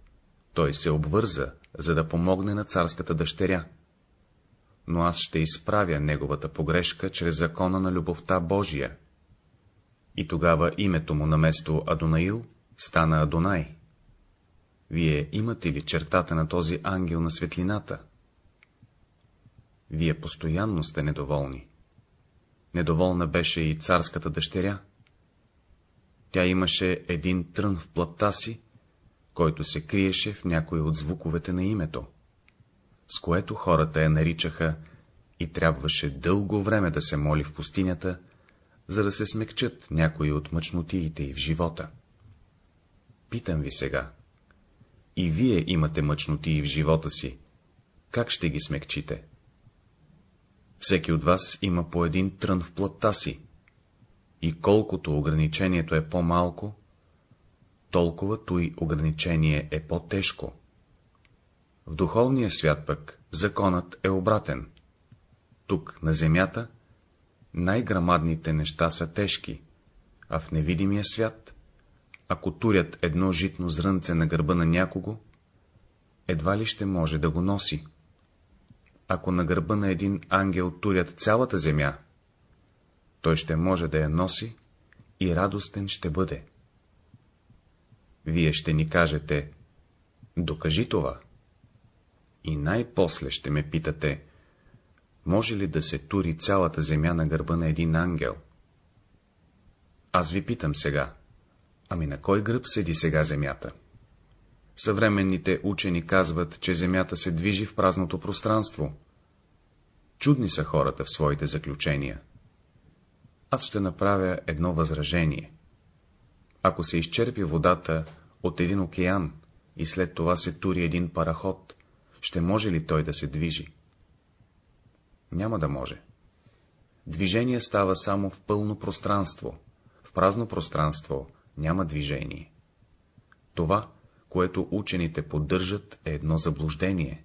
той се обвърза, за да помогне на царската дъщеря. Но аз ще изправя неговата погрешка чрез закона на любовта Божия. И тогава името му наместо Адонаил стана Адонай. Вие имате ли чертата на този ангел на светлината? Вие постоянно сте недоволни. Недоволна беше и царската дъщеря. Тя имаше един трън в плътта си, който се криеше в някои от звуковете на името, с което хората я наричаха и трябваше дълго време да се моли в пустинята, за да се смекчат някои от мъчнотиите и в живота. Питам ви сега, и вие имате мъчноти в живота си, как ще ги смекчите? Всеки от вас има по един трън в плътта си, и колкото ограничението е по-малко, толкова той ограничение е по-тежко. В духовния свят пък законът е обратен. Тук, на земята, най-грамадните неща са тежки, а в невидимия свят, ако турят едно житно зрънце на гърба на някого, едва ли ще може да го носи. Ако на гърба на един ангел турят цялата земя, той ще може да я носи и радостен ще бъде. Вие ще ни кажете, докажи това. И най-после ще ме питате, може ли да се тури цялата земя на гърба на един ангел? Аз ви питам сега, ами на кой гръб седи сега земята? Съвременните учени казват, че земята се движи в празното пространство. Чудни са хората в своите заключения. Аз ще направя едно възражение. Ако се изчерпи водата от един океан и след това се тури един параход, ще може ли той да се движи? Няма да може. Движение става само в пълно пространство. В празно пространство няма движение. Това, което учените поддържат, е едно заблуждение.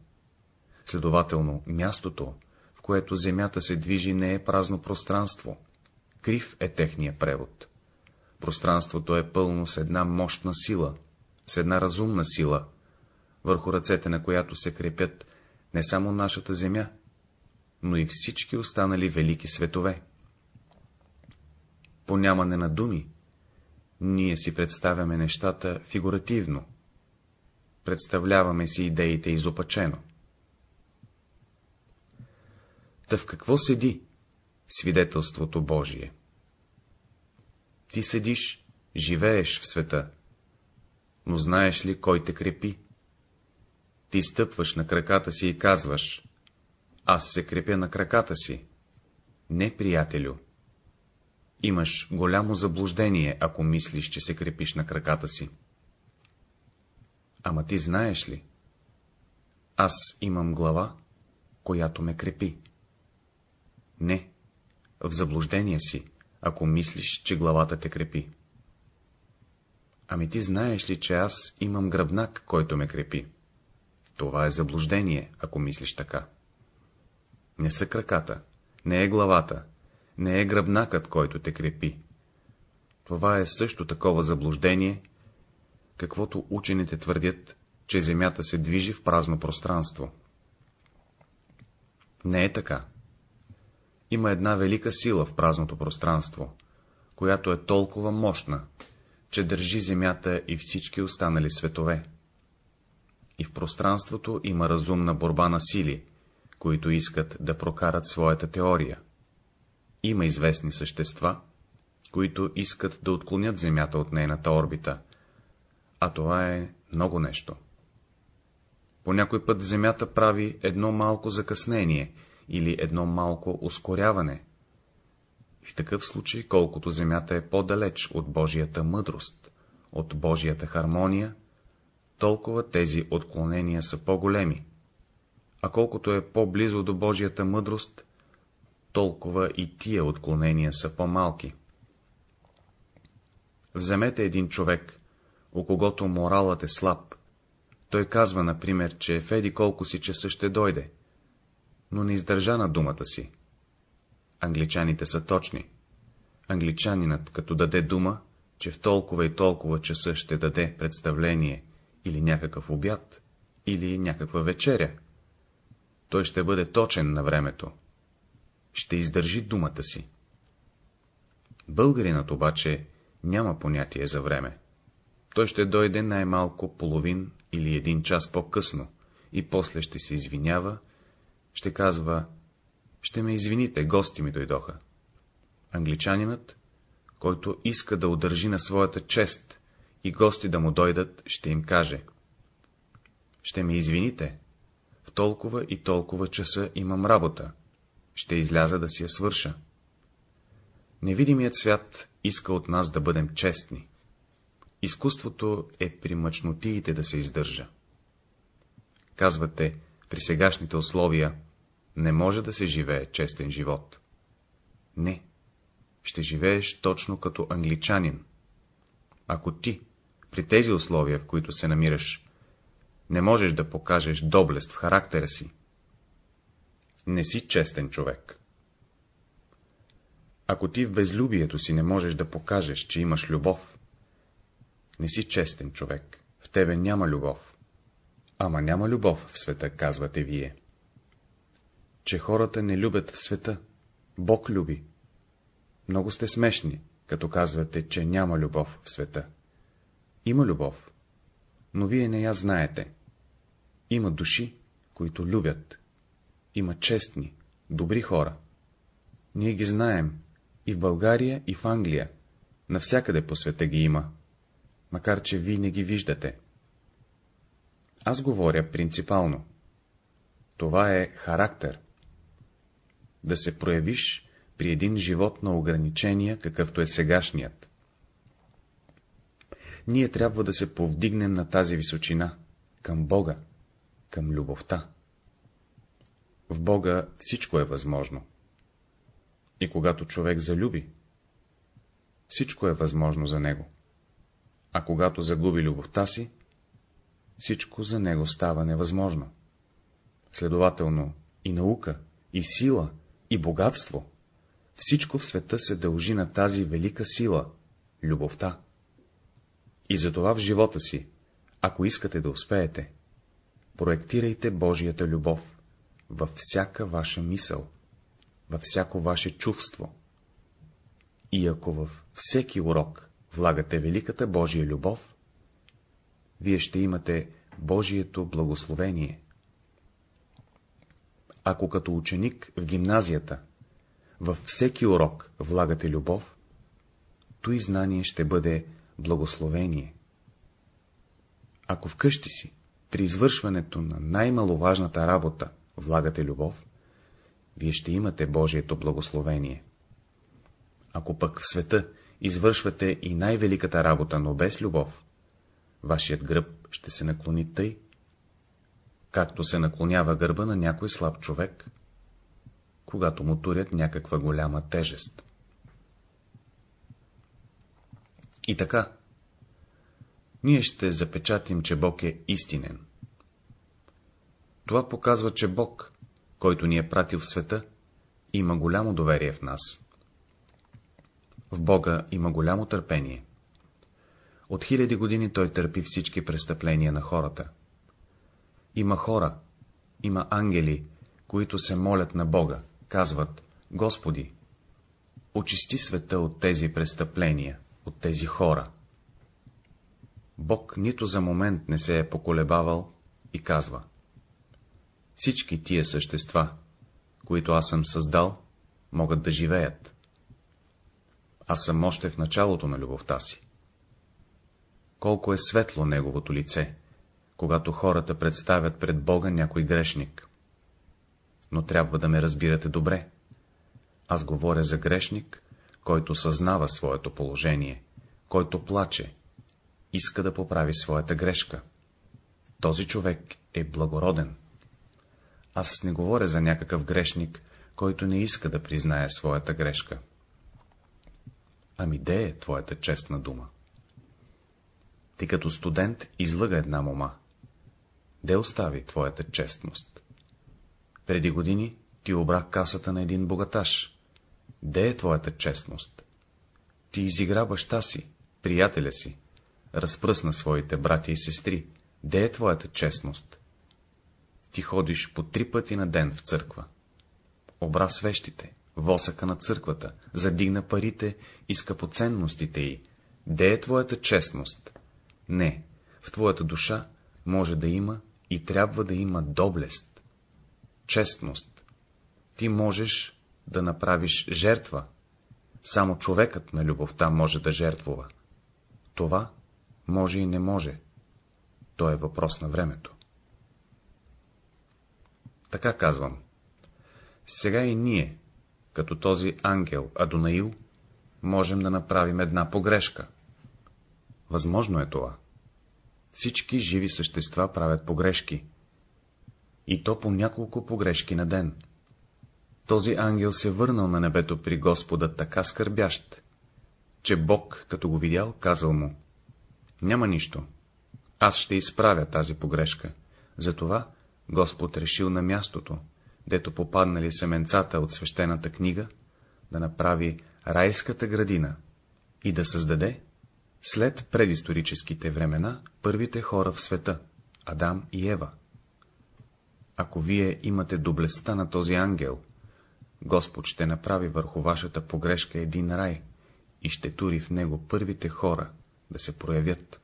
Следователно, мястото, в което Земята се движи, не е празно пространство. Крив е техния превод. Пространството е пълно с една мощна сила, с една разумна сила, върху ръцете на която се крепят не само нашата земя, но и всички останали велики светове. По нямане на думи, ние си представяме нещата фигуративно, представляваме си идеите изопачено. Та в какво седи свидетелството Божие? Ти седиш, живееш в света, но знаеш ли, кой те крепи? Ти стъпваш на краката си и казваш, аз се крепя на краката си. Не, приятелю. Имаш голямо заблуждение, ако мислиш, че се крепиш на краката си. Ама ти знаеш ли? Аз имам глава, която ме крепи. Не, в заблуждение си, ако мислиш, че главата те крепи. Ами ти знаеш ли, че аз имам гръбнак, който ме крепи? Това е заблуждение, ако мислиш така. Не са краката, не е главата, не е гръбнакът, който те крепи. Това е също такова заблуждение, каквото учените твърдят, че Земята се движи в празно пространство. Не е така. Има една велика сила в празното пространство, която е толкова мощна, че държи Земята и всички останали светове. И в пространството има разумна борба на сили, които искат да прокарат своята теория. Има известни същества, които искат да отклонят Земята от нейната орбита, а това е много нещо. По някой път Земята прави едно малко закъснение или едно малко ускоряване. В такъв случай, колкото Земята е по-далеч от Божията мъдрост, от Божията хармония, толкова тези отклонения са по-големи, а колкото е по-близо до Божията мъдрост, толкова и тия отклонения са по-малки. Вземете един човек, у когото моралът е слаб, Той казва, например, че в еди колко си часа ще дойде, но не издържа на думата си. Англичаните са точни. Англичанинът, като даде дума, че в толкова и толкова часа ще даде представление или някакъв обяд, или някаква вечеря, той ще бъде точен на времето. Ще издържи думата си. Българинът обаче няма понятие за време. Той ще дойде най-малко половин или един час по-късно и после ще се извинява, ще казва, ще ме извините, гости ми дойдоха. Англичанинът, който иска да удържи на своята чест и гости да му дойдат, ще им каже. Ще ме извините, в толкова и толкова часа имам работа, ще изляза да си я свърша. Невидимият свят иска от нас да бъдем честни. Изкуството е при мъчнотиите да се издържа. Казвате, при сегашните условия не може да се живее честен живот. Не, ще живееш точно като англичанин. Ако ти, при тези условия, в които се намираш, не можеш да покажеш доблест в характера си, не си честен човек. Ако ти в безлюбието си не можеш да покажеш, че имаш любов, не си честен човек, в тебе няма любов. Ама няма любов в света, казвате вие. Че хората не любят в света, Бог люби. Много сте смешни, като казвате, че няма любов в света. Има любов, но вие не я знаете. Има души, които любят. Има честни, добри хора. Ние ги знаем и в България, и в Англия. Навсякъде по света ги има, макар че вие не ги виждате. Аз говоря принципално. Това е характер. Да се проявиш при един живот на ограничения, какъвто е сегашният. Ние трябва да се повдигнем на тази височина, към Бога, към любовта. В Бога всичко е възможно. И когато човек залюби, всичко е възможно за него. А когато загуби любовта си, всичко за него става невъзможно. Следователно, и наука, и сила, и богатство, всичко в света се дължи на тази велика сила — любовта. И затова в живота си, ако искате да успеете, проектирайте Божията любов във всяка ваша мисъл, във всяко ваше чувство. И ако във всеки урок влагате великата Божия любов, вие ще имате Божието благословение. Ако като ученик в гимназията във всеки урок влагате любов, то и знание ще бъде благословение. Ако в къщи си, при извършването на най-маловажната работа, влагате любов, вие ще имате Божието благословение. Ако пък в света извършвате и най-великата работа, но без любов, вашият гръб ще се наклони тъй, както се наклонява гърба на някой слаб човек, когато му турят някаква голяма тежест. И така, ние ще запечатим, че Бог е истинен. Това показва, че Бог, който ни е пратил в света, има голямо доверие в нас. В Бога има голямо търпение. От хиляди години Той търпи всички престъпления на хората. Има хора, има ангели, които се молят на Бога, казват, Господи, очисти света от тези престъпления, от тези хора. Бог нито за момент не се е поколебавал и казва, всички тия същества, които аз съм създал, могат да живеят. Аз съм още в началото на любовта си. Колко е светло неговото лице, когато хората представят пред Бога някой грешник. Но трябва да ме разбирате добре. Аз говоря за грешник, който съзнава своето положение, който плаче, иска да поправи своята грешка. Този човек е благороден. Аз не говоря за някакъв грешник, който не иска да признае своята грешка. Ами де е твоята честна дума? Ти като студент излъга една мома. де остави твоята честност? Преди години ти обра касата на един богаташ. Де е твоята честност? Ти изигра баща си, приятеля си, разпръсна своите братя и сестри. Де е твоята честност? Ти ходиш по три пъти на ден в църква. Обра свещите, восъка на църквата, задигна парите и скъпоценностите й. Де е твоята честност? Не, в твоята душа може да има и трябва да има доблест, честност. Ти можеш да направиш жертва. Само човекът на любовта може да жертвува. Това може и не може. То е въпрос на времето. Така казвам. Сега и ние, като този ангел Адонаил, можем да направим една погрешка. Възможно е това. Всички живи същества правят погрешки. И то по няколко погрешки на ден. Този ангел се върнал на небето при Господа така скърбящ, че Бог, като го видял, казал му, няма нищо, аз ще изправя тази погрешка. Затова Господ решил на мястото, дето попаднали семенцата от свещената книга, да направи райската градина и да създаде, след предисторическите времена, първите хора в света — Адам и Ева. Ако вие имате доблестта на този ангел, Господ ще направи върху вашата погрешка един рай и ще тури в него първите хора да се проявят.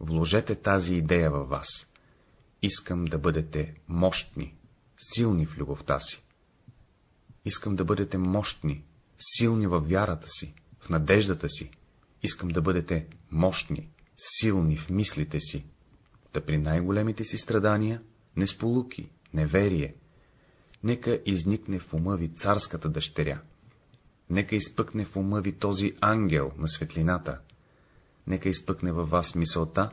Вложете тази идея във вас. Искам да бъдете мощни, силни в любовта си. Искам да бъдете мощни, силни във вярата си, в надеждата си. Искам да бъдете мощни, силни в мислите си, да при най-големите си страдания, несполуки, неверие, нека изникне в ума ви царската дъщеря, нека изпъкне в ума ви този ангел на светлината, нека изпъкне във вас мисълта,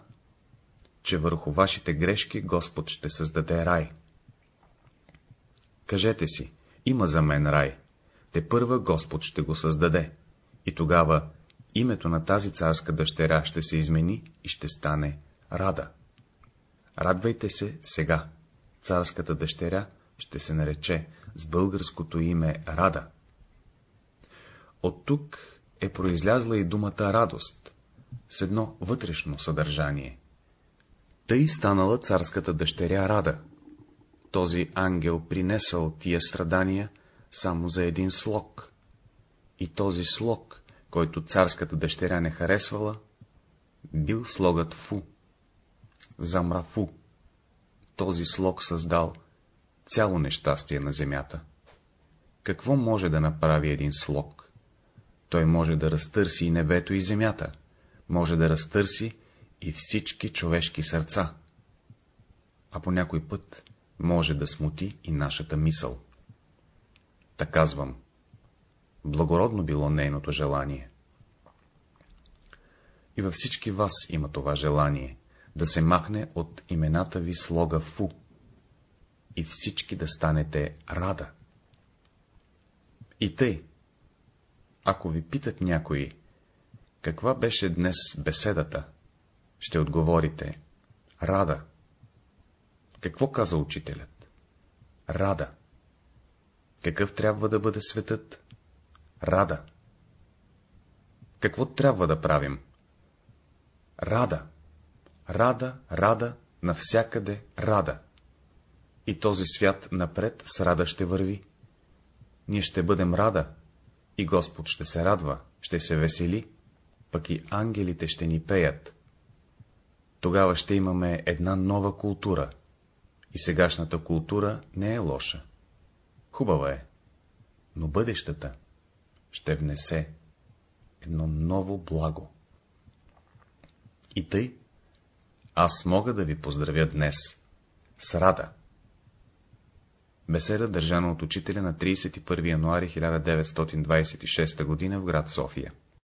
че върху вашите грешки Господ ще създаде рай. Кажете си, има за мен рай, те първа Господ ще го създаде, и тогава името на тази царска дъщеря ще се измени и ще стане Рада. Радвайте се сега, царската дъщеря ще се нарече с българското име Рада. От тук е произлязла и думата радост, с едно вътрешно съдържание. Тъй станала царската дъщеря Рада. Този ангел принесъл тия страдания само за един слог. И този слог, който царската дъщеря не харесвала, бил слогът Фу. Замра Фу. Този слог създал цяло нещастие на земята. Какво може да направи един слог? Той може да разтърси и небето и земята, може да разтърси и всички човешки сърца, а по някой път може да смути и нашата мисъл. Та казвам, благородно било нейното желание. И във всички вас има това желание, да се махне от имената ви слога Фу, и всички да станете рада. И тъй, ако ви питат някои, каква беше днес беседата, ще отговорите — рада. Какво каза учителят? Рада. Какъв трябва да бъде светът? Рада. Какво трябва да правим? Рада. Рада, рада, навсякъде рада и този свят напред с рада ще върви. Ние ще бъдем рада, и Господ ще се радва, ще се весели, пък и ангелите ще ни пеят. Тогава ще имаме една нова култура, и сегашната култура не е лоша. Хубава е, но бъдещата ще внесе едно ново благо. И тъй, аз мога да ви поздравя днес с рада. Беседа, държана от учителя на 31 януари 1926 г. в град София.